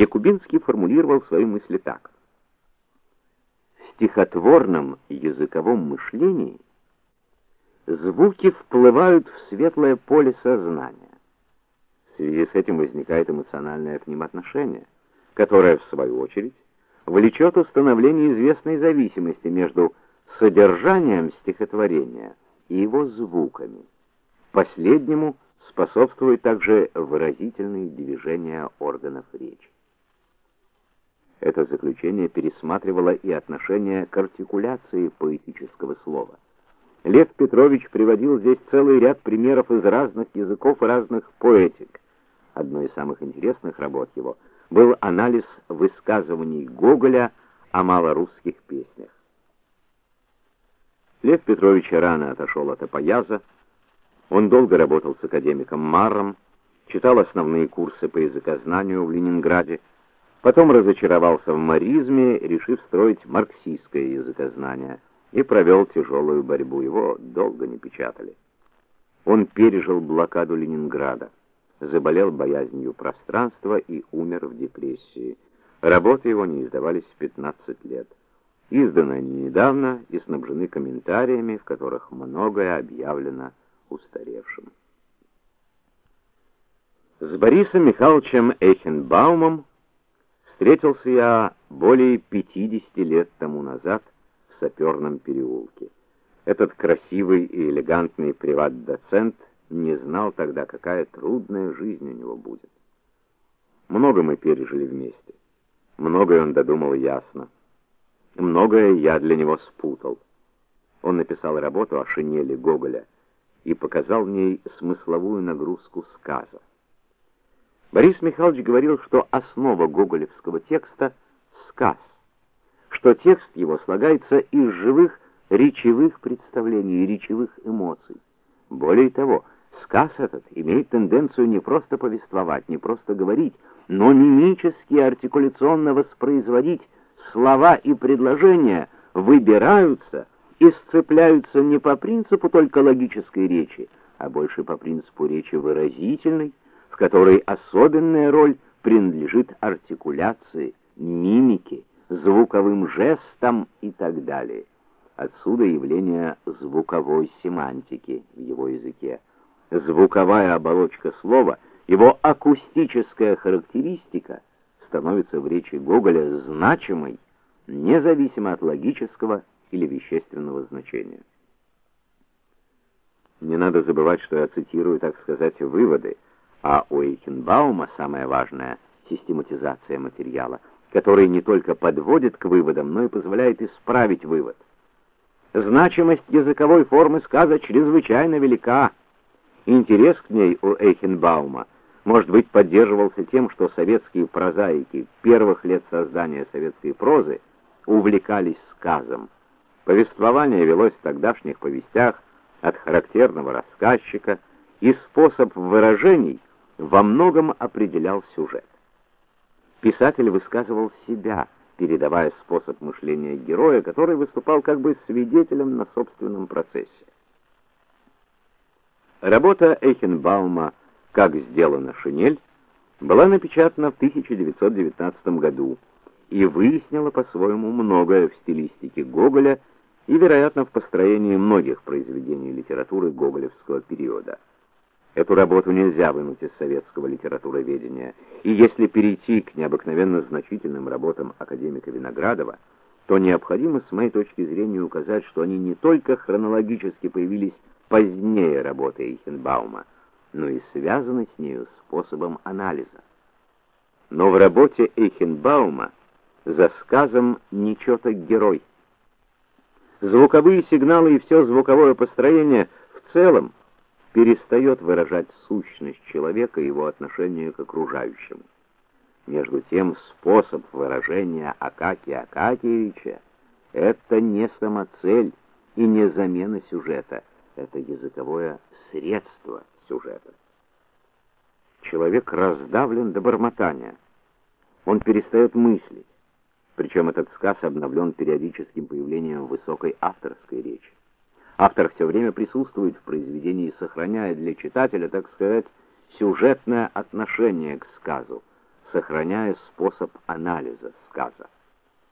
Якубинский формулировал свои мысли так: В стихотворном языковом мышлении звуки вплывают в светлое поле сознания. В связи с этим возникает эмоциональное к ним отношение, которое в свою очередь влечет установление известной зависимости между содержанием стихотворения и его звуками. Последнему способствуют также выразительные движения органов речи. Это заключение пересматривало и отношение к артикуляции поэтического слова. Лев Петрович приводил здесь целый ряд примеров из разных языков и разных поэтик. Одной из самых интересных работ его был анализ высказываний Гоголя о малорусских песнях. Лев Петрович рано отошел от Апояза. Он долго работал с академиком Марром, читал основные курсы по языкознанию в Ленинграде, потом разочаровался в маризме, решив строить марксистское языкознание, и провел тяжелую борьбу. Его долго не печатали. Он пережил блокаду Ленинграда, заболел боязнью пространства и умер в депрессии. Работы его не издавались 15 лет. Изданы они недавно и снабжены комментариями, в которых многое объявлено устаревшим. С Борисом Михайловичем Эйхенбаумом встретился я более 50 лет тому назад в Саперном переулке. Этот красивый и элегантный приват-доцент не знал тогда, какая трудная жизнь у него будет. Много мы пережили вместе. Многое он додумал ясно. Многое я для него спутал. Он написал работу о шинели Гоголя и показал в ней смысловую нагрузку сказа. Борис Михайлович говорил, что основа гоголевского текста сказ, что текст его слагается из живых речевых представлений и речевых эмоций. Более того, сказ этот имеет тенденцию не просто повествовать, не просто говорить, но мимически артикуляционно воспроизводить слова и предложения выбираются и сцепляются не по принципу только логической речи, а больше по принципу речи выразительной, которой особенная роль принадлежит артикуляции, мимике, звуковым жестам и так далее. Отсюда явление звуковой семантики в его языке. Звуковая оболочка слова, его акустическая характеристика — становится в речи Гоголя значимой, независимо от логического или вещественного значения. Не надо забывать, что я цитирую, так сказать, выводы, а у Эйхенбаума самое важное систематизация материала, который не только подводит к выводам, но и позволяет исправить вывод. Значимость языковой формы сказа чрезвычайно велика. Интерес к ней у Эйхенбаума может быть, поддерживался тем, что советские прозаики первых лет создания советской прозы увлекались сказом. Повествование велось в тогдашних повестях от характерного рассказчика, и способ выражений во многом определял сюжет. Писатель высказывал себя, передавая способ мышления героя, который выступал как бы свидетелем на собственном процессе. Работа Эйхенбаума как сделана шинель, была напечатана в 1919 году и выяснила по-своему многое в стилистике Гоголя и, вероятно, в построении многих произведений литературы гоголевского периода. Эту работу нельзя вынуть из советского литературоведения, и если перейти к необыкновенно значительным работам академика Виноградова, то необходимо с моей точки зрения указать, что они не только хронологически появились позднее работы Эйхенбаума, но и связаны с нею способом анализа. Но в работе Эйхенбаума за сказом нечеток герой. Звуковые сигналы и все звуковое построение в целом перестает выражать сущность человека и его отношение к окружающему. Между тем, способ выражения Акакия Акакиевича это не самоцель и не замена сюжета, это языковое средство сюжета. Человек раздавлен до бормотания. Он перестает мыслить. Причем этот сказ обновлен периодическим появлением высокой авторской речи. Автор все время присутствует в произведении, сохраняя для читателя, так сказать, сюжетное отношение к сказу, сохраняя способ анализа сказа.